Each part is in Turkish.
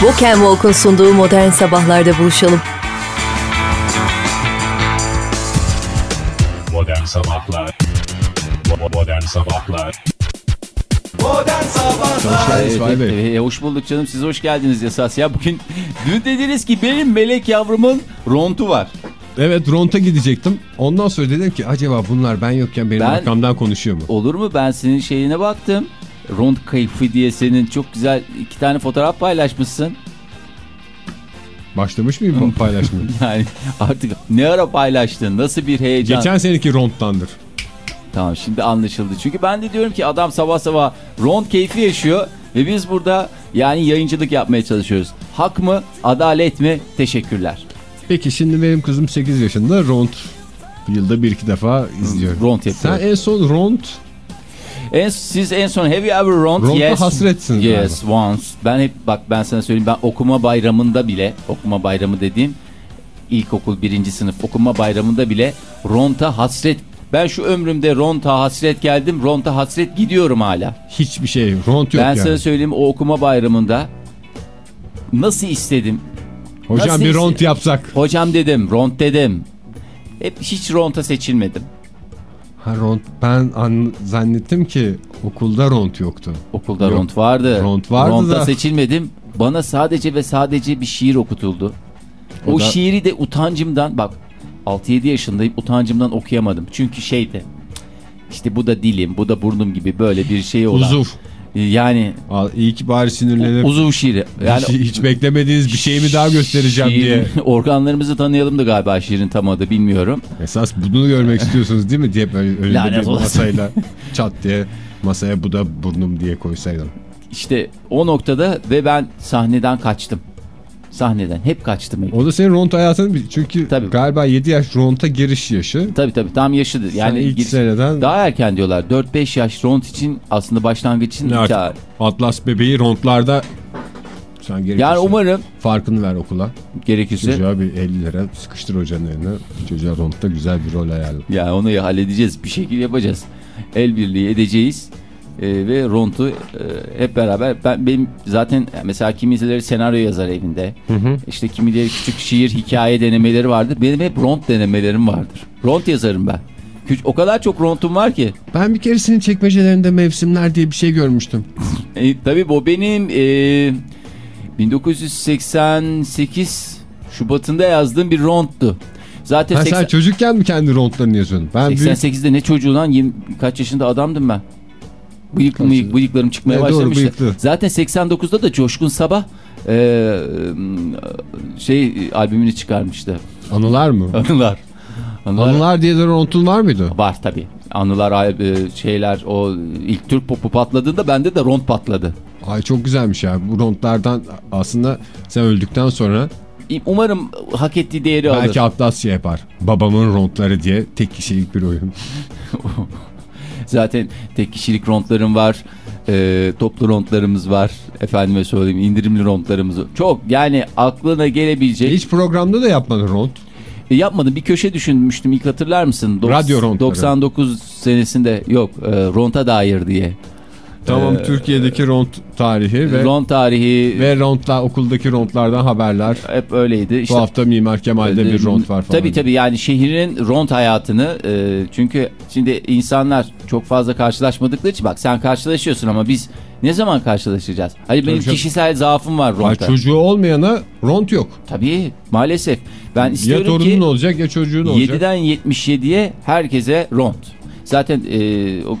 Walk and Walk'un sunduğu modern sabahlarda buluşalım. Modern Sabahlar Modern Sabahlar Modern Sabahlar Evet, İsmail Bey. evet, hoş bulduk canım. Siz hoş geldiniz esas ya. Bugün dün dediniz ki benim melek yavrumun rontu var. Evet Ronta gidecektim. Ondan sonra dedim ki acaba bunlar ben yokken benim Ben- arkamdan konuşuyor mu? Olur mu? Ben senin şeyine baktım. Ront keyfi diye senin çok güzel iki tane fotoğraf paylaşmışsın. Başlamış mıyım bu paylaşmaya? Yani artık ne ara paylaştın? Nasıl bir heyecan? Geçen seneki Ront'tandır. Tamam şimdi anlaşıldı. Çünkü ben de diyorum ki adam sabah sabah ront keyfi yaşıyor ve biz burada yani yayıncılık yapmaya çalışıyoruz. Hak mı? Adalet mi? Teşekkürler. Peki şimdi benim kızım 8 yaşında Ront yılda bir iki defa izliyor. Ront yapıyor. Sen en son Ront En, siz en son have you ever? Ront'a yes. hasretsiniz Yes once. Ben hep bak ben sana söyleyeyim ben okuma bayramında bile okuma bayramı dediğim ilkokul birinci sınıf okuma bayramında bile ronta hasret. Ben şu ömrümde ronta hasret geldim ronta hasret gidiyorum hala. hiçbir şey Ront yok ben yani. sana söyleyeyim o okuma bayramında nasıl istedim. Hocam nasıl bir Ront yapsak. Hocam dedim ront dedim. Hep hiç ronta seçilmedim. Ha Ront ben an, zannettim ki okulda Ront yoktu. Okulda Yok. ront vardı. Ront vardı Ronta da. seçilmedim. Bana sadece ve sadece bir şiir okutuldu. O, O da- şiiri de utancımdan bak 6-7 yaşındayım utancımdan okuyamadım. Çünkü şeydi işte bu da dilim bu da burnum gibi böyle bir şey olan. Uzuv. Yani Al, iyi ki bari sinirlenip uzuv şiiri. Yani hiç, hiç beklemediğiniz bir şeyimi daha göstereceğim şiir- diye. Organlarımızı tanıyalım da galiba şiirin tam adı bilmiyorum. Esas bunu görmek istiyorsunuz değil mi diye böyle önünde Lanet bir masayla çat diye masaya bu da burnum diye koysaydım. İşte o noktada ve ben sahneden kaçtım. Sahneden hep kaçtım. Hep. O da senin ront hayatın çünkü Tabii. galiba 7 yaş ronta giriş yaşı. Tabii tabii tam yaşıdır. Yani ilk giriş- seneden Daha erken diyorlar. 4-5 yaş ront için aslında başlangıç için artık? Atlas bebeği rontlarda sen gerekirse Yani umarım farkını ver okula. gerekirse Çocuğa bir 50 lira sıkıştır hocanın eline. Çocuğa rontta güzel bir rol ayarla. yani onu halledeceğiz. Bir şekilde yapacağız. El birliği edeceğiz. Ee, ve Ront'u e, hep beraber ben benim zaten mesela kimileri senaryo yazar evinde. İşte kimileri küçük şiir hikaye denemeleri vardır. Benim hep Ront denemelerim vardır. Ront yazarım ben. O kadar çok Ront'um var ki. Ben bir keresinin çekmecelerinde mevsimler diye bir şey görmüştüm. E, tabii bu benim e, 1988 Şubat'ında yazdığım bir Ront'tu. Zaten Ha, 80 sen çocukken mi kendi rontlarını yazıyordun? Ben büyük... 88'de ne çocuğu lan 20, kaç yaşında adamdım ben. Bıyıklı mıyık, bıyıklarım çıkmaya doğru, başlamıştı. bıyıklı. Zaten 89'da da Coşkun Sabah e, şey albümünü çıkarmıştı. Anılar mı? Anılar. Anılar, Anılar diye de rontun var mıydı? var tabii. Anılar e, şeyler o ilk Türk popu patladığında bende de ront patladı. Ay çok güzelmiş ya. Bu rontlardan aslında sen öldükten sonra Umarım hak ettiği değeri alır. belki Atlas şey yapar. Babamın rontları diye tek kişilik bir oyun. Zaten tek kişilik rontlarım var. E, toplu rontlarımız var. Efendime söyleyeyim indirimli rontlarımız var. Çok yani aklına gelebilecek. Hiç programda da yapmadın ront. E, yapmadım bir köşe düşünmüştüm ilk hatırlar mısın? Dok- Radyo rontları. 99 senesinde yok e, ronta dair diye. Tamam Ee, Türkiye'deki ront tarihi ve, Ront tarihi ve rontlar okuldaki rontlardan haberler. hep öyleydi. İşte, Bu hafta Mimar Kemal'de bir ront var falan. Tabii tabii yani şehrin ront hayatını e, çünkü şimdi insanlar çok fazla karşılaşmadıkları için bak sen karşılaşıyorsun ama biz ne zaman karşılaşacağız? Hayır benim canım. kişisel zaafım var Ay, ronta. çocuğu olmayana ront yok. Tabii maalesef. Ben Ya istiyorum torunun ki olacak ya çocuğun olacak. 7'den 77'ye herkese ront. Zaten e, o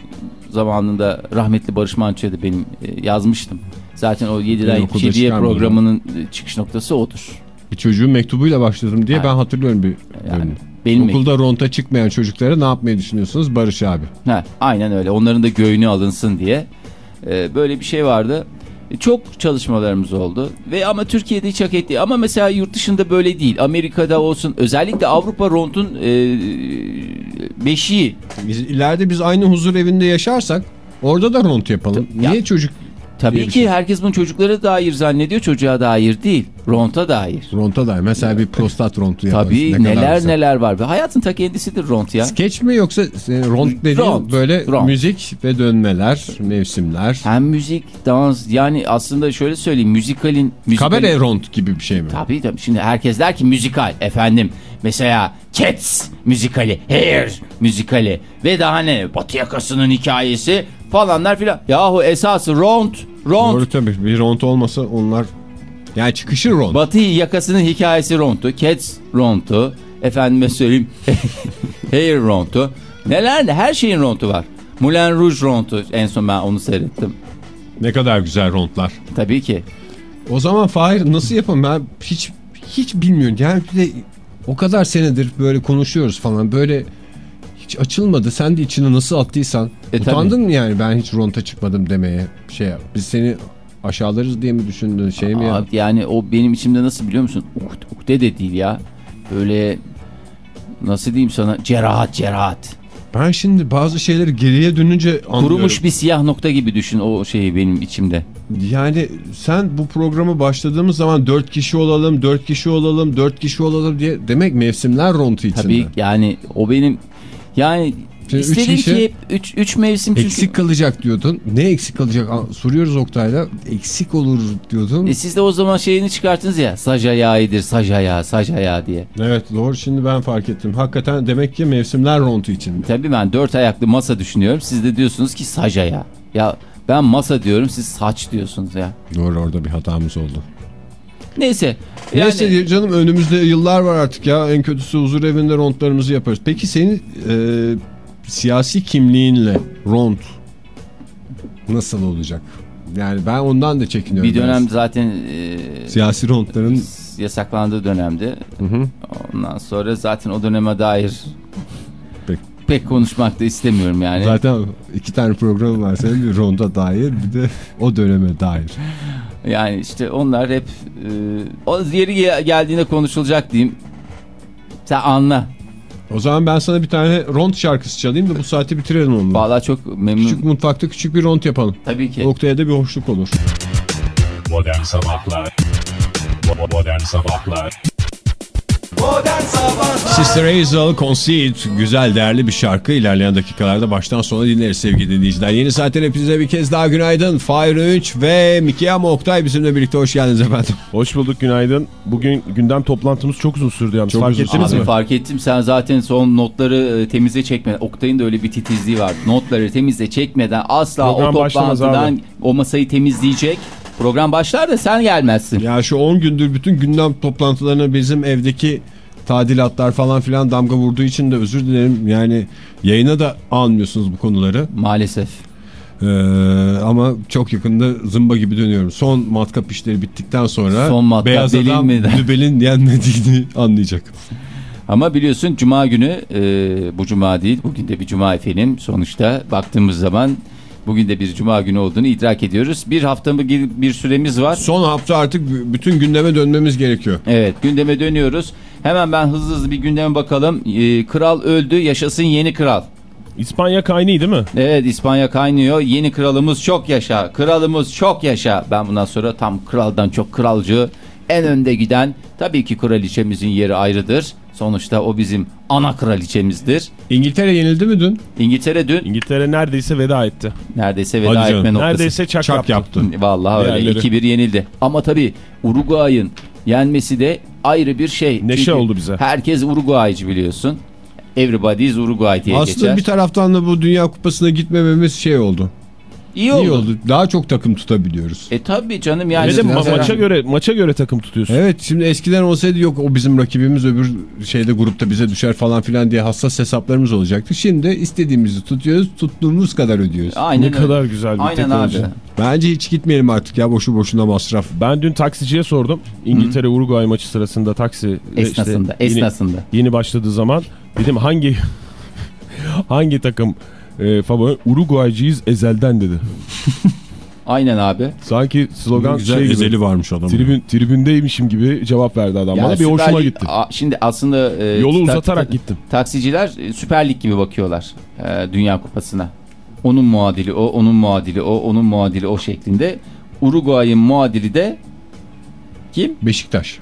zamanında rahmetli Barış Manço'ya da benim e, yazmıştım. Zaten o 7'den Ben okulda 77'ye çıkarmadım. programının e, çıkış noktası odur. Bir çocuğun mektubuyla başladım diye Ha. ben hatırlıyorum bir Yani bölümü. benim Okulda ronta çıkmayan çocuklara ne yapmayı düşünüyorsunuz Barış abi? Ha, aynen öyle. Onların da göğünü alınsın diye. Ee, böyle bir şey vardı. Çok çalışmalarımız oldu ve ama Türkiye'de hiç hak etti. Ama mesela yurt dışında böyle değil. Amerika'da olsun özellikle Avrupa Ront'un e, beşiği. Biz ileride biz aynı huzur evinde yaşarsak orada da ront yapalım. Ya- Niye çocuk Tabii ki şey. herkes bunu çocuklara dair zannediyor. Çocuğa dair değil. Ronta dair. Ronta da mesela bir prostat rontu yaparız. Tabii Ne neler güzel. neler var. Ve hayatın ta kendisidir ront ya. Skeç mi yoksa e, ront dediğin Ront, böyle ront. müzik ve dönmeler, mevsimler. Hem müzik, dans yani aslında şöyle söyleyeyim müzikalin... müzikalin- Kabare ront gibi bir şey mi? Tabii tabii. Şimdi herkes der ki müzikal efendim. Mesela Cats müzikali, Hair müzikali ve daha ne Batı yakasının hikayesi falanlar filan. Yahu esası ront, ront. Doğru tabii. Bir ront olmasa onlar yani çıkışı ront. Batı yakasının hikayesi rontu. Cats rontu. Efendime söyleyeyim Hair rontu. Neler ne her şeyin rontu var. Moulin Rouge rontu. En son ben onu seyrettim. ne kadar güzel rontlar. Tabii ki. O zaman Fahir nasıl yapalım ben hiç hiç bilmiyorum. Yani bir de o kadar senedir böyle konuşuyoruz falan böyle hiç açılmadı. Sen de içine nasıl attıysan E, utandın mı yani ben hiç ronta çıkmadım demeye şey yap. Biz seni aşağılarız diye mi düşündün şey mi ya? Abi yani o benim içimde nasıl biliyor musun? Ukde, ukde de değil ya. Böyle nasıl diyeyim sana cerahat cerahat. Ben şimdi bazı şeyleri geriye dönünce anlıyorum. Kurumuş bir siyah nokta gibi düşün o şeyi benim içimde. Yani sen bu programı başladığımız zaman 4 kişi olalım, 4 kişi olalım, 4 kişi olalım diye demek mevsimler rontu içinde. Tabii yani o benim yani Şimdi üç istedim kişi- ki hep 3 3 mevsim çünkü. Eksik kalacak diyordun. Ne eksik kalacak? Soruyoruz Oktay'la. Eksik olur diyordun. E siz de o zaman şeyini çıkarttınız ya saj ayağıdır saj ayağı saj ayağı diye. Evet doğru şimdi ben fark ettim. Hakikaten demek ki mevsimler rontu içinde. Tabii ben dört ayaklı masa düşünüyorum siz de diyorsunuz ki saj ayağı. Ya ben masa diyorum siz saç diyorsunuz ya. Doğru orada bir hatamız oldu. Neyse. Yani, Neyse diye canım önümüzde yıllar var artık ya. En kötüsü huzur evinde rontlarımızı yaparız. Peki senin e, siyasi kimliğinle ront nasıl olacak? Yani ben ondan da çekiniyorum. bir dönem biraz. zaten e, Siyasi rontların yasaklandığı dönemde. Hı hı. Ondan sonra zaten o döneme dair Pek. pek konuşmak da istemiyorum yani. Zaten iki tane programı var senin bir ronda dair bir de o döneme dair. Yani işte onlar hep e, o yeri ge- geldiğinde konuşulacak diyeyim. Sen anla. O zaman ben sana bir tane ront şarkısı çalayım da bu saati bitirelim onunla. Vallahi çok memnun. Küçük mutfakta küçük bir ront yapalım. Tabii ki. Oktay'a da bir hoşluk olur. Modern Sabahlar Modern Sabahlar Sister Hazel Conceit güzel değerli bir şarkı. İlerleyen dakikalarda baştan sona dinleriz sevgili dinleyiciler. Yeni saatten hepinize bir kez daha günaydın. Fahir Öğünç ve Mikiyama Oktay bizimle birlikte hoş geldiniz efendim. Hoş bulduk günaydın. Bugün gündem toplantımız çok uzun sürdü yalnız. Çok Fark uzun ettiniz Abi mi? fark ettim sen zaten son notları e, temize çekme. Oktay'ın da öyle bir titizliği var. Notları temize çekmeden asla Program o toplantıdan o masayı temizleyecek. Program başlar da sen gelmezsin. Ya şu 10 gündür bütün gündem toplantılarına bizim evdeki tadilatlar falan filan damga vurduğu için de özür dilerim. Yani yayına da almıyorsunuz bu konuları. Maalesef. Ee, ama çok yakında zımba gibi dönüyorum. Son matkap işleri bittikten sonra Son matkap beyaz adam dübelin yenmediğini anlayacak. Ama biliyorsun cuma günü e, bu cuma değil bugün de bir cuma efendim sonuçta baktığımız zaman bugün de bir cuma günü olduğunu idrak ediyoruz. Bir hafta mı bir süremiz var. Son hafta artık bütün gündeme dönmemiz gerekiyor. Evet gündeme dönüyoruz. Hemen ben hızlı hızlı bir gündeme bakalım. E, kral öldü yaşasın yeni kral. İspanya kaynıyor değil mi? Evet İspanya kaynıyor. Yeni kralımız çok yaşa. Kralımız çok yaşa. Ben bundan sonra tam kraldan çok kralcı. En önde giden tabii ki kraliçemizin yeri ayrıdır. Sonuçta o bizim ana kraliçemizdir. İngiltere yenildi mi dün? İngiltere dün İngiltere neredeyse veda etti. neredeyse Hadi veda canım. etme noktası. Neredeyse çak, Çak yaptı. yaptı. Vallahi öyle Diğerleri. 2-1 yenildi. Ama tabii Uruguay'ın yenmesi de ayrı bir şey. Neşe Çünkü oldu bize. Herkes Uruguaycı biliyorsun. Everybody is Uruguay diye Aslında geçer. bir taraftan da bu Dünya Kupası'na gitmememiz şey oldu. İyi oldu. İyi oldu. Daha çok takım tutabiliyoruz. E tabii canım yani. De ma- mesela- maça göre maça göre takım tutuyorsun. Evet şimdi eskiden olsaydı yok o bizim rakibimiz öbür şeyde grupta bize düşer falan filan diye hassas hesaplarımız olacaktı. Şimdi istediğimizi tutuyoruz tuttuğumuz kadar ödüyoruz. Aynen ne öyle. kadar güzel bir Aynen teknoloji. abi. Bence hiç gitmeyelim artık ya boşu boşuna masraf. Ben dün taksiciye sordum. İngiltere Uruguay maçı sırasında taksi Esnasında, yeni, esnasında. yeni başladığı zaman dedim hangi hangi takım e, favori Uruguaycıyız ezelden dedi. Aynen abi. Sanki slogan güzel şey gibi. ezeli varmış adam. Tribün, tribündeymişim gibi cevap verdi adam. Yani Bana bir hoşuma Lig- gitti. A- Şimdi aslında e, Yolu ta- uzatarak ta- gittim. Taksiciler e, Süper Lig gibi bakıyorlar e, Dünya Kupası'na. onun muadili o, onun muadili o, onun muadili o şeklinde. Uruguay'ın muadili de kim? Beşiktaş.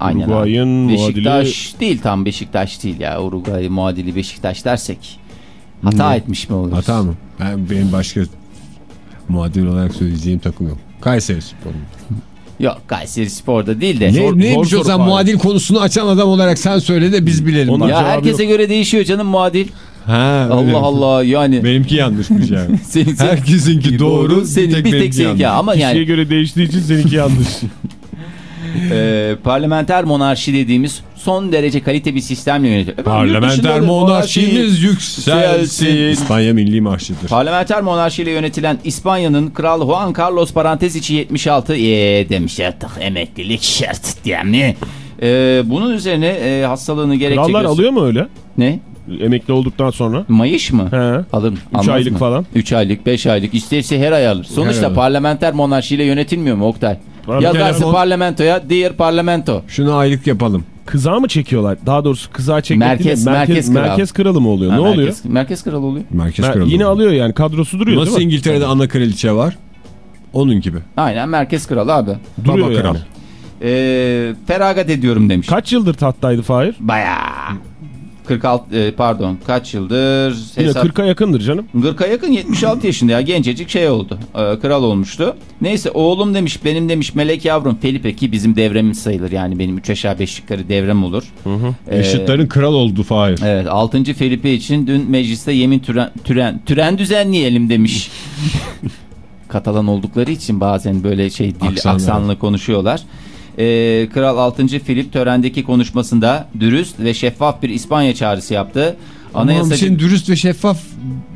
Aynen. Uruguay'ın muadili- Beşiktaş değil tam Beşiktaş değil ya. Uruguay muadili Beşiktaş dersek hata etmiş mi oluruz? Hata mı? Ben, benim başka muadil olarak söyleyeceğim takım yok. Kayseri Spor. Yok Kayseri Spor'da değil de. Ne, Zor- neymiş zor o zaman muadil konusunu açan adam olarak sen söyle de biz bilelim. Onun. Ya herkese göre değişiyor canım muadil. Ha, öyle. Allah Allah yani. Benimki yanlışmış yani. Senin, Herkesinki doğru. Senin bir tek, benimki seninki yanlış. ama Kişiye yani göre değiştiği için seninki yanlış. e, parlamenter monarşi dediğimiz son derece kalite bir sistemle yönetiyor. Parlamenter monarşimiz yükselsin. İspanya milli marşıdır. Parlamenter monarşiyle yönetilen İspanya'nın Kral Juan Carlos parantez içi 76 ee, demiş artık emeklilik şart diye mi? Ee, bunun üzerine e, hastalığını gerekçe Krallar göster- alıyor mu öyle? Ne? Emekli olduktan sonra. Mayış mı? He. Alır. 3 aylık falan. 3 aylık 5 aylık isterse her ay alır. Sonuçta ay. parlamenter monarşiyle yönetilmiyor mu Oktay? Yazarsın Telefon- parlamentoya dear parlamento. Şunu aylık yapalım. Kızağa mı çekiyorlar? Daha doğrusu kızağa çekmek Merkez- değil de merkez kral. merkez kralı mı oluyor? Ha, ne oluyor? merkez, Merkez kralı oluyor. Merkez kralı. yine alıyor yani kadrosu duruyor Nasıl değil mi? İngiltere'de ana kraliçe var? Onun gibi. Aynen merkez kralı abi. Duruyor Baba yani. kral. Ee, feragat ediyorum demiş. Kaç yıldır tahttaydı Fahir? Bayağı. 46 e, pardon kaç yıldır hesap 40'a yakındır canım. 40'a yakın 76 yaşında ya gencecik şey oldu e, kral olmuştu. Neyse oğlum demiş benim demiş melek yavrum Felipe ki bizim devremiz sayılır yani benim 3 aşağı 5 yukarı devrem olur. Ee, Eşitlerin kral oldu Fahir. Evet 6. Felipe için dün mecliste yemin türen, türen, türen düzenleyelim demiş. Katalan oldukları için bazen böyle şey dil Aksanlı. aksanlı konuşuyorlar. Ee, Kral 6. Filip törendeki konuşmasında dürüst ve şeffaf bir İspanya çağrısı yaptı. Ama Anayasacı... şimdi dürüst ve şeffaf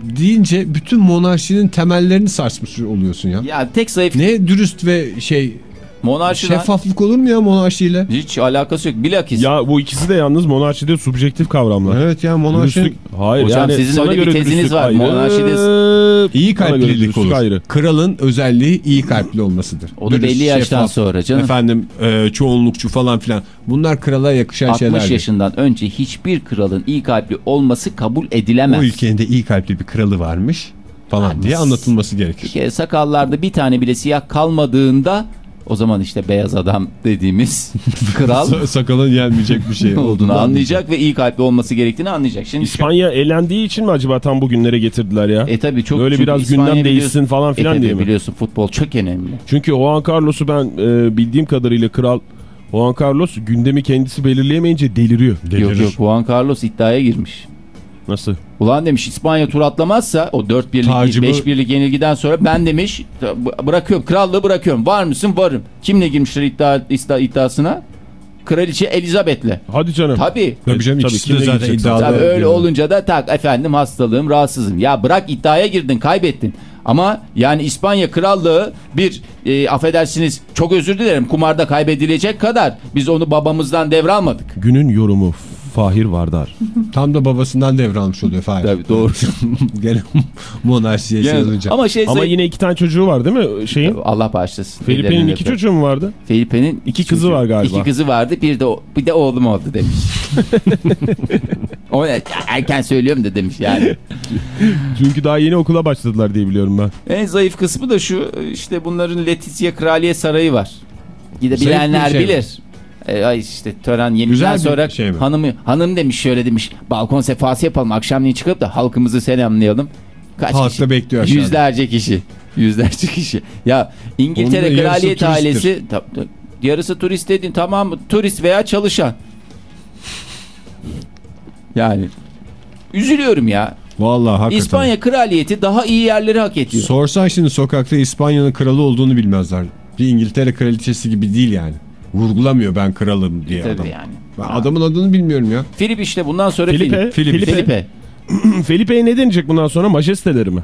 deyince bütün monarşinin temellerini sarsmış oluyorsun ya. Ya tek zayıf Ne dürüst ve şey monarşiden şeffaflık olur mu ya monarşiyle? hiç alakası yok. Bilakis Ya bu ikisi de yalnız monarşide subjektif kavramlar. Evet ya monarşi Dürüstlük, hayır Hocam yani sizin sana öyle bir teziniz var. ayrı. Monarşide- iyi kalplilik olur. ayrı. Kralın özelliği iyi kalpli olmasıdır. O da belli yaştan sonra canım. Efendim e, çoğunlukçu falan filan. Bunlar krala yakışan 60 şeyler. yaşından önce hiçbir kralın iyi kalpli olması kabul edilemez. O ülkenin de iyi kalpli bir kralı varmış falan diye anlatılması Bir gerekir. kere sakallarda bir tane bile siyah kalmadığında o zaman işte beyaz adam dediğimiz kral Sa- Sakalın yenmeyecek bir şey olduğunu anlayacak ve iyi kalpli olması gerektiğini anlayacak. Şimdi İspanya elendiği için mi acaba tam bugünlere getirdiler ya? e tabi çok Böyle biraz İspanya gündem değişsin falan E filan tabii diye mi? biliyorsun futbol çok önemli. Çünkü Juan Carlos'u ben e, bildiğim kadarıyla kral Juan Carlos gündemi kendisi belirleyemeyince deliriyor. Yok yok Juan Carlos iddiaya girmiş. Nasıl? Ulan demiş İspanya tur atlamazsa o 4 birlik Tacımı- 5 birlik yenilgiden sonra ben demiş bırakıyorum krallığı bırakıyorum. Var mısın? Varım. Kimle girmişler iddia, iddia iddiasına? Kraliçe Elizabeth'le. Hadi canım. Tabii. Tabii canım Tabii, ikisi de zaten iddialı. Tabii öyle olunca da tak efendim hastalığım rahatsızım. Ya bırak iddiaya girdin kaybettin. Ama yani İspanya krallığı bir e, affedersiniz çok özür dilerim kumarda kaybedilecek kadar biz onu babamızdan devralmadık. Günün yorumu Fahir Vardar. Tam da babasından devralmış oluyor Fahir. Tabii doğru. Gene monarşiye şey olunca. ama şey Ama yine iki tane çocuğu var değil mi şeyin? Allah bağışlasın. Felipe'nin iki çocuğu mu vardı? Felipe'nin İki kızı var galiba. İki kızı vardı bir de bir de oğlum oldu demiş. o erken söylüyorum da demiş yani. Çünkü daha yeni okula başladılar diye biliyorum ben. En zayıf kısmı da şu işte bunların Letizia Kraliye Sarayı var. Gidebilenler şey bilir. E, ay işte tören bir sonra şey mi? hanımı hanım demiş şöyle demiş balkon sefası yapalım akşamleyin çıkıp da halkımızı selamlayalım. Kaç Halk kişi? bekliyor aşağıda. Yüzlerce kişi. Yüzlerce kişi. Ya İngiltere kraliyet ailesi yarısı turist dedin tamam mı? Turist veya çalışan. Yani üzülüyorum ya. Vallahi hakikaten. İspanya kraliyeti daha iyi yerleri hak ediyor. Sorsan şimdi sokakta İspanya'nın kralı olduğunu bilmezler. Bir İngiltere kraliçesi gibi değil yani. Vurgulamıyor ben kralım diye Tabii adam. yani. Ben adamın adını bilmiyorum ya. Filip işte bundan sonra Felipe, Filip. Felipe. Felipe. Felipe'ye ne denecek bundan sonra? Majesteleri mi?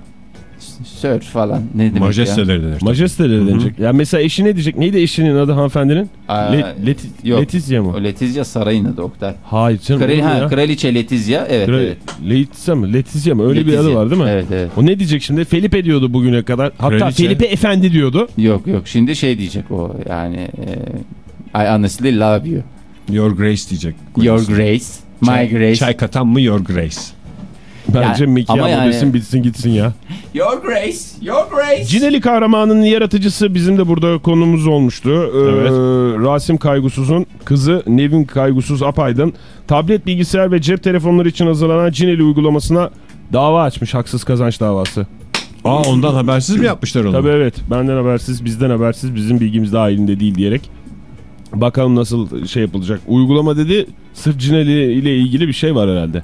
Sir falan ne demek ya? Majesteleri denir. Majesteleri denecek. Ya mesela eşi ne diyecek? Neydi eşinin adı hanımefendinin? Aa, Le- Leti- yok. Letizia mı? O Letizia sarayın adı Oktay. Hayır canım. Krali, ha, kraliçe Letizia evet Kral- evet. Letizia mı? Letizia mı? Öyle bir Letizia. adı var değil mi? Evet evet. O ne diyecek şimdi? Felipe diyordu bugüne kadar. Hatta Kraliçe. Felipe Efendi diyordu. Yok yok şimdi şey diyecek o yani e, I honestly love you. Your Grace diyecek. Your grace. My Çay- grace. Çay katan mı Your Grace? Bence Yani- Mickey ama yani- desin bitsin gitsin ya. Your Grace, Your Grace. Cineli kahramanın yaratıcısı bizim de burada konumuz olmuştu. Ee, Evet. Rasim Kaygusuz'un kızı Nevin Kaygusuz Apaydın tablet bilgisayar ve cep telefonları için hazırlanan Cineli uygulamasına dava açmış haksız kazanç davası. Aa ondan habersiz mi yapmışlar onu? Tabii evet benden habersiz bizden habersiz bizim bilgimiz dahilinde değil diyerek. Bakalım nasıl şey yapılacak. Uygulama dedi sırf Cineli ile ilgili bir şey var herhalde.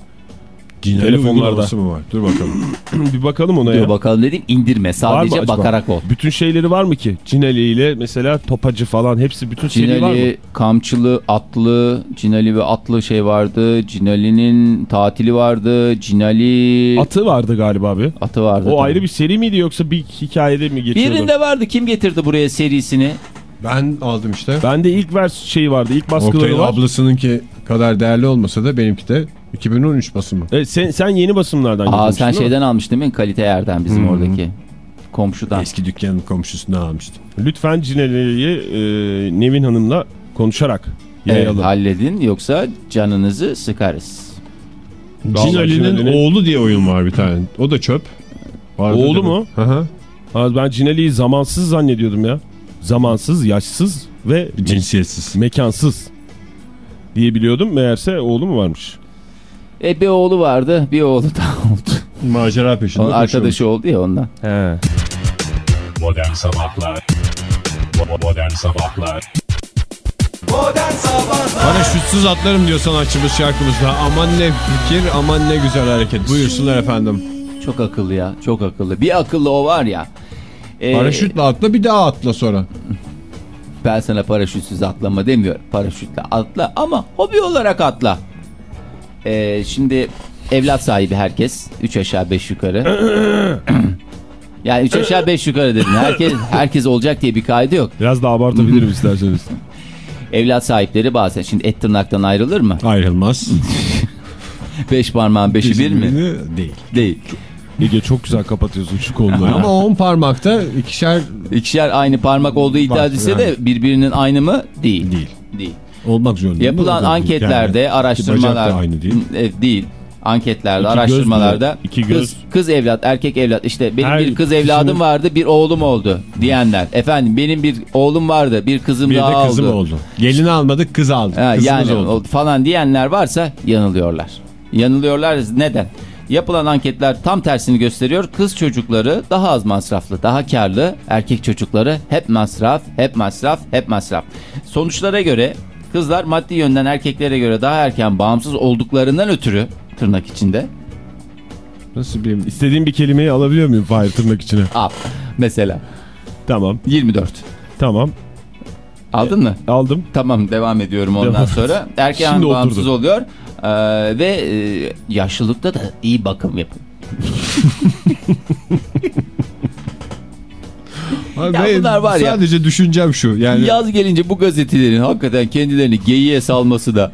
Cinali Telefonlarda. mı var? Dur bakalım. bir bakalım ona Dur ya. bakalım dedim indirme sadece bakarak ol. Bütün şeyleri var mı ki? Cineli ile mesela topacı falan hepsi bütün seri var mı? Cinali, kamçılı, atlı, Cinali ve atlı şey vardı. Cinali'nin tatili vardı. Cinali Atı vardı galiba abi. atı vardı. O tabii. ayrı bir seri miydi yoksa bir hikayede mi geçiyordu? Birinde vardı. Kim getirdi buraya serisini? Ben aldım işte. Bende ilk vers şeyi vardı, ilk baskıları Oktay'ın var. ablasınınki kadar değerli olmasa da benimki de 2013 basımı. E, sen, sen yeni basımlardan Aa sen değil mi? şeyden almıştın değil mi? Kalite yerden bizim oradaki. Komşudan. Eski dükkanın komşusundan almıştım. Lütfen Cineli'yi e, Nevin Hanım'la konuşarak Evet, yayalım. halledin yoksa canınızı sıkarız. Cinali'nin oğlu diye oyun var bir tane. O da çöp. Vardı Oğlu mu? Hı hı. Ben Cineli'yi zamansız zannediyordum ya. Zamansız, yaşsız ve Cinsiyetsiz. mekansız diye biliyordum. Meğerse oğlu mu varmış? E bir oğlu vardı bir oğlu daha oldu. Macera peşinde Onun arkadaşı oldu ya ondan. He. Modern Sabahlar Modern Sabahlar Modern Sabahlar Paraşütsüz atlarım diyor sanatçımız şarkımızda. Aman ne fikir aman ne güzel hareket. Buyursunlar efendim. Çok akıllı ya çok akıllı. Bir akıllı o var ya. E, Paraşütle atla bir daha atla sonra. Ben sana paraşütsüz atlama demiyorum. Paraşütle atla ama hobi olarak atla. E, şimdi evlat sahibi herkes. 3 aşağı 5 yukarı. yani 3 aşağı 5 yukarı dedim. Herkes, herkes olacak diye bir kaydı yok. Biraz daha abartabilirim isterseniz. Evlat sahipleri bazen şimdi et tırnaktan ayrılır mı? Ayrılmaz. Beş parmağın beşi bir mi? Değil. Değil. Ege çok güzel kapatıyorsun şu konuları. Ama 10 parmakta ikişer İkişer aynı parmak olduğu iddia edilse yani. de birbirinin aynı mı? Değil. Değil. Değil. olmak zorunda. Yapılan anketlerde, Yani. araştırmalar Bacak da aynı değil. E, değil. Anketlerde, İki araştırmalarda? İki göz. kız kız evlat, erkek evlat. İşte benim Her bir kız kişinin- evladım vardı, bir oğlum oldu diyenler. Efendim benim bir oğlum vardı, bir kızım Bir daha de kızım oldu. oldu. Gelini almadık kız aldık. Ha, Kızımız yani oldu. o- falan diyenler varsa yanılıyorlar. Yanılıyorlar neden? Yapılan anketler tam tersini gösteriyor. Kız çocukları daha az masraflı, daha karlı. Erkek çocukları hep masraf, hep masraf, hep masraf. Sonuçlara göre kızlar maddi yönden erkeklere göre daha erken bağımsız olduklarından ötürü tırnak içinde. Nasıl bir İstediğim bir kelimeyi alabiliyor muyum Fahir tırnak içine? Al mesela Tamam. 24. Tamam. Aldın mı? Aldım. Tamam devam ediyorum ondan Devam. sonra. Erken Şimdi bağımsız oturdu. oluyor. Ee, ve e, yaşlılıkta da iyi bakım yapın. Abi Ya bunlar var ya. Sadece düşüncem şu. Yani Yaz gelince bu gazetelerin hakikaten kendilerini geyiğe salması da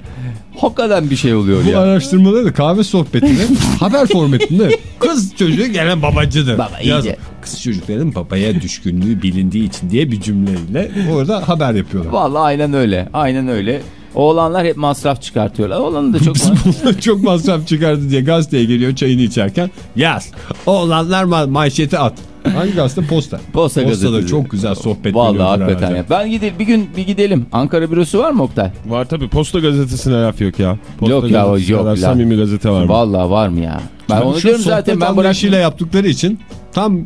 hakikaten bir şey oluyor bu ya. araştırmaları kahve sohbetinde haber formatında kız çocuğu gelen babacıdır. Baba iyice. Yazın. Kız çocukların babaya düşkünlüğü bilindiği için diye bir cümleyle orada haber yapıyorlar. Vallahi aynen öyle. Aynen öyle. Oğlanlar hep masraf çıkartıyorlar. Oğlanın da çok var. Çok masraf çıkardı diye gazeteye geliyor çayını içerken yaz. Oğlanlar ma manşeti at. Hangi gazete? Posta. Posta gazetesi. çok güzel sohbet Vallahi hakikaten herhalde. ya. Ben gidelim bir gün bir gidelim. Ankara bürosu var mı Oktay? Var tabii Posta Gazetesi'ne laf yok ya. Posta Yok ya, yok kadar ya. Samimi gazete var mı? Vallahi var mı ya? Ben Yani onu diyorum zaten ben anlayışıyla bırak. yaptıkları için tam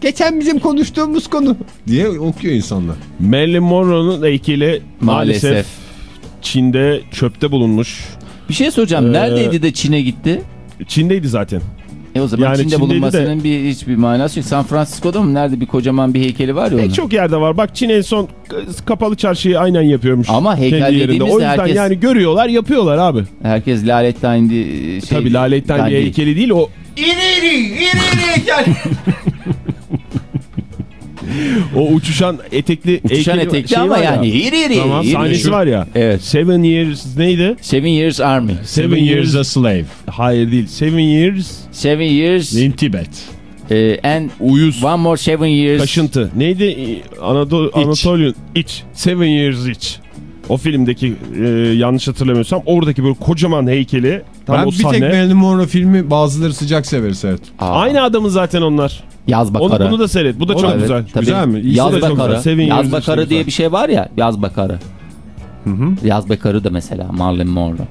geçen bizim konuştuğumuz konu diye okuyor insanlar. Marilyn Monroe'nun heykeli maalesef, Maalesef. Çin'de çöpte bulunmuş. Bir şey soracağım. Ee, Neredeydi de Çin'e gitti? Çin'deydi zaten. E o zaman Yani Çin'de Çin'deydi bulunmasının bir hiçbir manası yok. San Francisco'da mı? Nerede bir kocaman bir heykeli var ya onun. Pek çok yerde var. Bak Çin en son kapalı çarşıyı aynen yapıyormuş. Ama heykel dediğimizde O yüzden herkes- yani görüyorlar yapıyorlar abi. Herkes laletten şey. Tabii laletten bir değil. heykeli değil o. O uçuşan etekli Uçuşan etekli şey ama ya. yani iri iri. Tamam iri sahnesi iri. var ya. Evet. Seven Years neydi? Seven Years Army. Seven Years a Slave Hayır değil. Seven Years Seven Years in Tibet. e, and Uyuz. One More Seven Years. Kaşıntı. Neydi? Anadolu. Anatolian. İç. Seven Years iç. O filmdeki e, yanlış hatırlamıyorsam oradaki böyle kocaman heykeli tam ben o bir sahne. tek Marilyn Monroe filmi bazıları sıcak severiz evet. Aa, Aynı adamın zaten onlar. Yaz Onu, bakarı. bunu da seyret. Bu da O çok da- güzel. Tabii. Güzel mi? İyisi Yaz bakarı. Seven Yaz bakarı işte diye güzel. bir şey var ya. Yaz bakarı. Yaz bakarı da mesela Marilyn Monroe.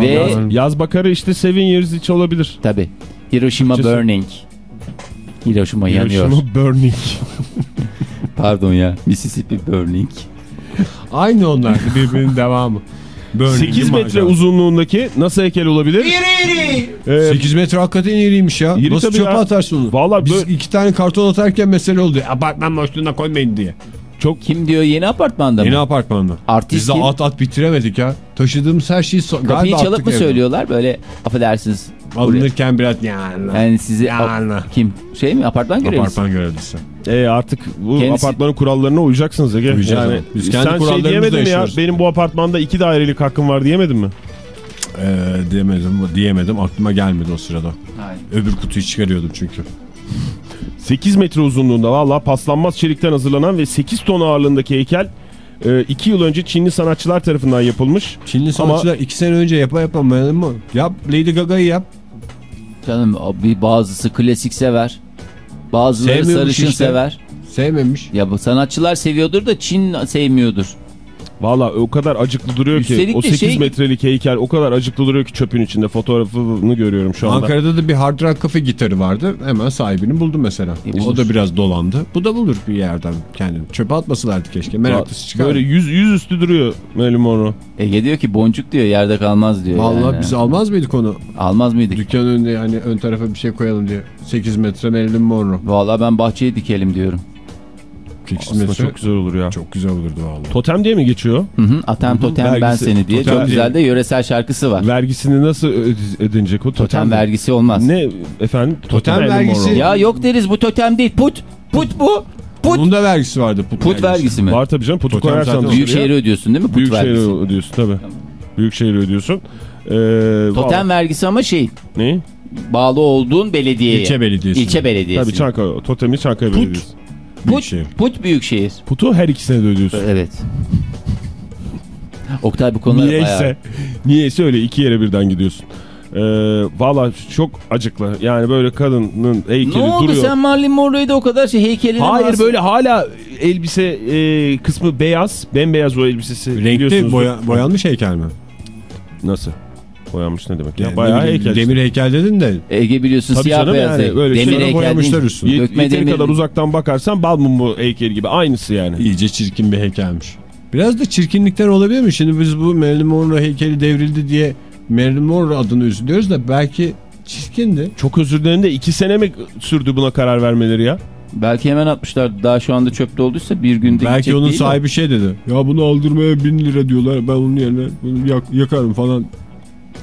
Ve Yaz Bakarı işte Seven Years hiç olabilir. tabi Hiroshima Türkçesi. Burning. Hiroshima yanıyor. Hiroshima Burning. Pardon ya. Mississippi Burning. Aynı onlar birbirinin devamı. Böyle 8 metre uzunluğundaki nasıl heykel olabilir? Ee, 8 metre hakikaten iriymiş ya. İri Nasıl çöpe ya. atarsın onu? Vallahi Biz böyle- iki tane karton atarken mesele oldu. Apartman boşluğuna koymayın diye. Çok Kim diyor yeni apartmanda Yeni mı? apartmanda. Artist Biz de kim? at at bitiremedik ya. Taşıdığımız her şeyi so Kapıyı galiba çalıp mı evden. söylüyorlar böyle affedersiniz. Alınırken biraz yani. Yani sizi Yani. kim? Şey mi? Apartman görevlisi. Apartman görevlisi. e, artık bu Kendisi- apartmanın kurallarına uyacaksınız Ege. Uyacağız yani, ama. Biz sen kendi şey kurallarımızla diyemedin mi ya? Benim bu apartmanda iki dairelik hakkım var diyemedin mi? Ee, diyemedim, diyemedim. Aklıma gelmedi o sırada. Hayır. Öbür kutuyu çıkarıyordum çünkü. 8 metre uzunluğunda valla paslanmaz çelikten hazırlanan ve 8 ton ağırlığındaki heykel 2 yıl önce Çinli sanatçılar tarafından yapılmış. Çinli sanatçılar iki sene önce yapa yapamayalım mı? Yap Lady Gaga'yı yap. Canım bir bazısı klasik sever. Bazıları Sevmiyormuş sarışın işte. sever. Sevmemiş. Ya bu sanatçılar seviyordur da Çin sevmiyordur. Valla o kadar acıklı duruyor ki Üstelik o de 8 şey- metrelik heykel o kadar acıklı duruyor ki çöpün içinde fotoğrafını görüyorum şu anda. Ankara'da da bir hard rock cafe gitarı vardı. Hemen sahibini buldu mesela. E, o da biraz dolandı. Bu da bulur bir yerden kendini. Çöpe atmasalardı keşke. Meraklısı çıkar. Böyle yüz, yüz üstü duruyor Marilyn Monroe. Ege diyor ki boncuk diyor yerde kalmaz diyor. Vallahi yani. biz almaz mıydık onu? Almaz mıydık? Dükkan önünde yani ön tarafa bir şey koyalım diye. 8 metre Marilyn Monroe. Vallahi ben bahçeye dikelim diyorum. 8 Aslında metre çok güzel olur ya. çok güzel olurdu vallahi. Totem diye mi geçiyor? Hı hı, Atem totem ben Vergisi- seni diye totem çok güzel de yöresel şarkısı var. Vergisini nasıl öde- ödenecek o totem? Totem vergisi olmaz. Ne efendim? Totem Marilyn vergisi-. Ya yok deriz bu totem değil. Put. Put bu. Put. Bunun da vergisi vardı. Put, Put vergisi mi? Var tabii canım putu Totem koyarsan zaten dışarıya, Büyük şehri ödüyorsun değil mi? Put büyük şehri vergisi. ödüyorsun tabii. Büyük şehri ödüyorsun. Ee, Totem valla- vergisi ama şey Ne? bağlı olduğun belediyeye. İlçe belediyesi. İlçe belediyesi. Tabii Çankaya, totemi Çankaya Put. Belediyesi. Put, Büyükşehir. put büyükşehir. Putu her ikisine de ödüyorsun. Evet. Oktay bu konular bayağı... Niyeyse, niyeyse öyle iki yere birden gidiyorsun. Ee, Valla çok acıklı. Yani böyle kadının heykeli Ne oldu duruyor. sen Marilyn Monroe'yu da o kadar şey heykeline Hayır bahs- böyle hala elbise e, kısmı beyaz. Bembeyaz o elbisesi. Renkli boya, boyanmış heykel mi? Nasıl? Boyanmış ne demek? Ya, Yani bayağı heykel. Demir heykel dedin de. Ege biliyorsun Tabii siyah canım beyaz. yani, böyle demir heykel boyamışlar üstüne. Yeteri demir. kadar uzaktan bakarsan bal mumu heykeli gibi. Aynısı yani. İyice çirkin bir heykelmiş. Biraz da çirkinlikten olabilir mi? Şimdi biz bu Marilyn Monroe heykeli devrildi diye Marilyn Monroe adını üzülüyoruz da belki çirkindi. Çok özür dilerim de iki sene mi sürdü buna karar vermeleri ya? Belki hemen atmışlar. Daha şu anda çöpte olduysa bir günde belki gidecek onun sahibi şey dedi. Ya bunu aldırmaya bin lira diyorlar. Ben onun yerine bunu yak- yakarım falan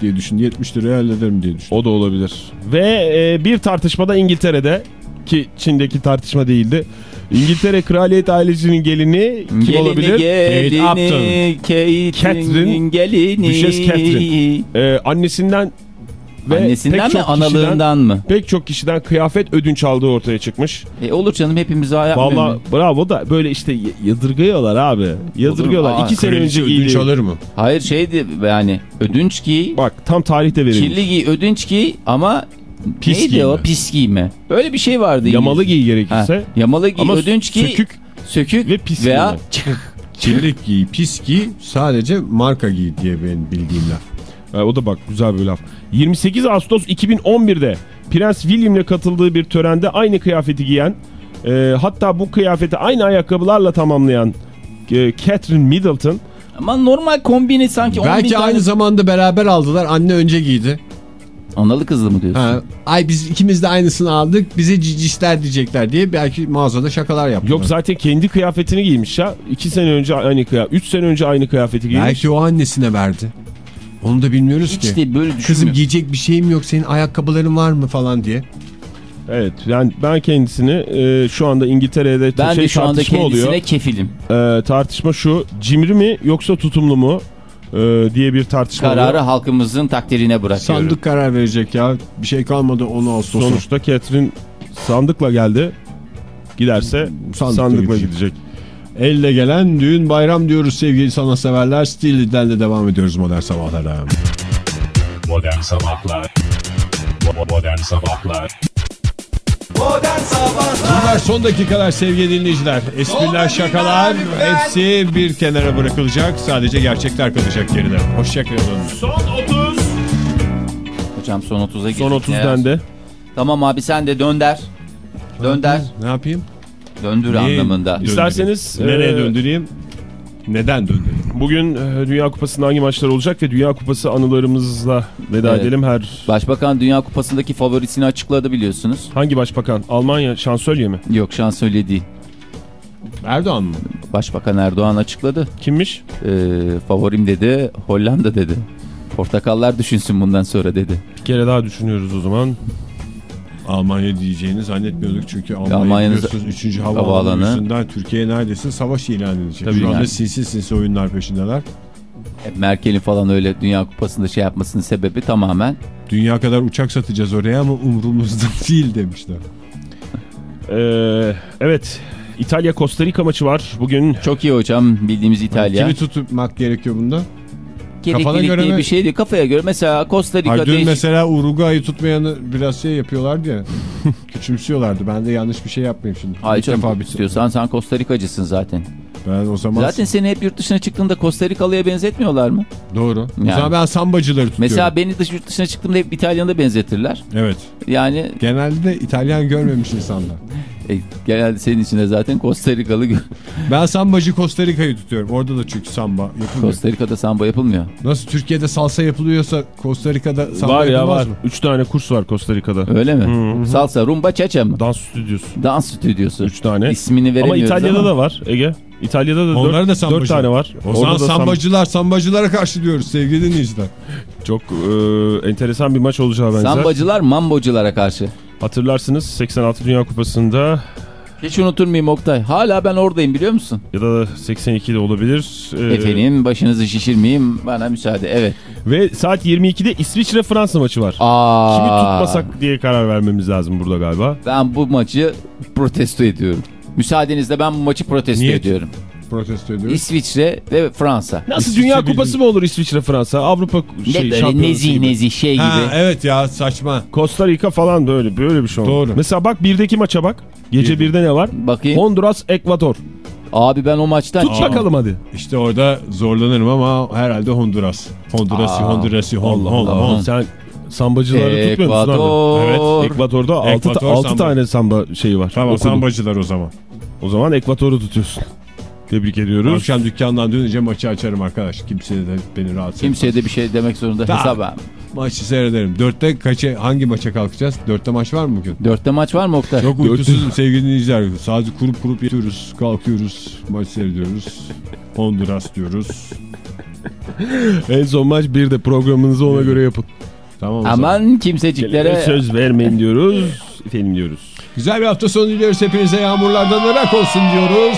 diye düşün. 70 liraya hallederim diye düşün. O da olabilir. Ve e, bir tartışmada İngiltere'de ki Çin'deki tartışma değildi. İngiltere kraliyet ailesinin gelini kim Gelini, olabilir? Gelini, Upton. Kate'in Catherine, gelini. Düşes Catherine. E, annesinden ve Annesinden mi kişiden, analığından mı? pek çok kişiden kıyafet ödünç aldığı ortaya çıkmış. E olur canım hepimize yapmıyor Valla bravo da böyle işte yadırgıyorlar abi. Yadırgıyorlar. Aa, İki sene önce ödünç giydiği. alır mı? Hayır şeydi yani ödünç giy, Bak tam tarihte verilmiş. kirli giy, ödünç giy ama Pis neydi giyme. o? Pis giyme. Böyle bir şey vardı. Yamalı giy Ha, gerekirse. yamalı giy, Ama ödünç giy, sökük sökük ve pis veya çıkık. Kirlik giy, pis giy, sadece marka giy diye benim bildiğim laf. Ha, o da bak güzel bir laf. 28 Ağustos 2011'de Prens William'le katıldığı bir törende aynı kıyafeti giyen e, hatta bu kıyafeti aynı ayakkabılarla tamamlayan e, Catherine Middleton Ama normal kombini sanki 10 bin Belki tane... aynı zamanda beraber aldılar. Anne önce giydi. Analı kızlı mı diyorsun? Ha, ay biz ikimiz de aynısını aldık. Bize cicisler diyecekler diye belki mağazada şakalar yaptılar. yok zaten kendi kıyafetini giymiş ya. 2 sene önce aynı kıyafet, 3 sene önce aynı kıyafeti giymiş. Belki o annesine verdi. Onu da bilmiyoruz ki. Hiç de böyle Kızım giyecek bir şeyim yok senin ayakkabıların var mı falan diye. Evet yani ben kendisini e, şu anda İngiltere'de Ben şey de şu anda tartışma kendisine oluyor. kefilim. E, tartışma şu cimri mi yoksa tutumlu mu e, diye bir tartışma Kararı oluyor. halkımızın takdirine bırakıyorum. Sandık karar verecek ya. Bir şey kalmadı 10 Ağustos'a. Sonuçta Catherine sandıkla geldi. Giderse Sandıkla sandıkla, gidecek. gidecek. Elle gelen düğün bayram diyoruz sevgili sanatseverler. Stilli'den de devam ediyoruz modern sabahlara. Modern Sabahlar Modern Sabahlar Modern Sabahlar Bunlar son dakikalar sevgili dinleyiciler. Espriler, şakalar hepsi bir kenara bırakılacak. Sadece gerçekler kalacak geride. Hoşçakalın. Son 30. Hocam son 30'a girdik. Son 30 Ne dendi. yaz- Tamam abi sen de dönder. Dönder. Ne yapayım? Döndür Neyi anlamında. döndüreyim? İsterseniz, Nereye e, döndüreyim? Neden döndüreyim? Bugün e, Dünya Kupası'nda hangi maçlar olacak ve Dünya Kupası anılarımızla veda Evet. edelim. Her Başbakan Dünya Kupası'ndaki favorisini açıkladı biliyorsunuz. hangi başbakan? Almanya şansölye mi? Yok şansölye değil. Erdoğan mı? Başbakan Erdoğan açıkladı. Kimmiş? Ee, favorim dedi, Hollanda dedi. Portakallar düşünsün bundan sonra dedi. Bir kere daha düşünüyoruz o zaman. Almanya diyeceğini zannetmiyorduk çünkü Almanya Almanya'nın biliyorsunuz 3. havaalanı. havaalanı yüzünden Türkiye neredeyse savaş ilan edecek. Tabii Şu anda yani. sinsi sinsi oyunlar peşindeler. Merkel'in falan öyle Dünya Kupası'nda şey yapmasının sebebi tamamen Dünya kadar uçak satacağız oraya ama umurumuzda değil demişler. Ee, evet. İtalya Costa Rica maçı var. Bugün çok iyi hocam bildiğimiz İtalya. Kimi tutmak gerekiyor bunda? Gereklilik göre diye mi? bir şey değil. Kafaya göre mesela Costa Rica Hayır, dün değişik- mesela Uruguay'ı tutmayanı biraz şey yapıyorlardı ya. küçümsüyorlardı. Ben de yanlış bir şey yapmayayım şimdi. Hayır İlk canım istiyorsan sen Costa Rica'cısın zaten. Ben o zaman Zaten seni hep yurt dışına çıktığında Costa Ricalı'ya benzetmiyorlar mı? doğru. Yani. zaman ben sambacıları tutuyorum. Mesela beni dış yurt dışına çıktığımda hep İtalyan'da benzetirler. Evet. Yani Genelde İtalyan görmemiş insanlar. e, genelde senin içinde zaten Costa Ricalı gö- Ben sambacı Costa Rica'yı tutuyorum. Orada da çünkü samba yapılmıyor. Costa Rica'da samba yapılmıyor. Nasıl Türkiye'de salsa yapılıyorsa Costa Rica'da samba var ya yapılmaz var. mı? 3 tane kurs var Costa Rica'da. Öyle mi? Salsa, rumba, çeçe mi? Dans stüdyosu. Dans stüdyosu. 3 tane. İsmini Ama veremiyoruz İtalya'da ama. da var Ege. İtalya'da da 4 sambacı. tane var. O Orada zaman sambacılar sambacılara karşı diyoruz sevgili dinleyiciler. Çok e, enteresan bir maç olacağı benzer. Sambacılar mamboculara karşı. Hatırlarsınız 86 Dünya Kupası'nda Hiç unuturmayayım Oktay. Hala ben oradayım biliyor musun? ya da 82'de olabilir. E, Efendim başınızı şişirmeyeyim bana müsaade. Evet. Ve saat 22'de İsviçre-Fransa maçı var. Aa, Kimi tutmasak diye karar vermemiz lazım burada galiba. Ben bu maçı protesto ediyorum. Müsaadenizle ben bu maçı protesto Niye? ediyorum. Protesto ediyoruz. İsviçre ve Fransa. Nasıl İsviçre Dünya Birliği- Kupası mı olur İsviçre-Fransa? Avrupa Ne şey, böyle şampiyonası nezih gibi. nezih şey gibi. Ha, evet ya saçma. Costa Rica falan böyle böyle bir şey olur. Doğru. Mesela bak birdeki maça bak. Gece Bir- birde ne var? Bakayım. Honduras, Ekvator. Abi ben o maçtan... Tut bakalım hadi. İşte orada zorlanırım ama herhalde Honduras. Honduras'ı Honduras'ı Hon, Hon. Hon. Sen sambacıları tutmuyor musun abi? Evet, Ekvator'da 6, Ekvator samba. tane samba şeyi var. Tamam Okudum. sambacılar o zaman. O zaman Ekvator'u tutuyorsun. Tebrik ediyoruz. Akşam dükkandan dönünce maçı açarım arkadaş. Kimseye de beni rahatsız Kimseye etmez. de bir şey demek zorunda Tamam. hesap Maçı seyrederim. Dörtte kaça, hangi maça kalkacağız? Dörtte maç var mı bugün? Dörtte maç var mı Oktay? Çok uykusuzum sevgili dinleyiciler. Sadece kurup kurup yatıyoruz, kalkıyoruz, maç seyrediyoruz. Honduras diyoruz. En son maç bir de programınızı ona göre yapın. Tamam o zaman. Aman kimseciklere... Söz vermeyin diyoruz. Efendim diyoruz. Güzel bir hafta sonu diliyoruz hepinize. Yağmurlardan ırak olsun diyoruz.